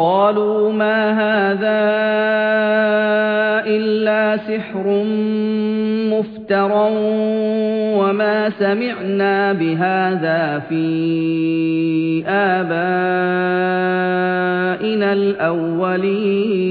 قالوا ما هذا إلا سحر مفترى وما سمعنا بهذا في آبائنا الأولين.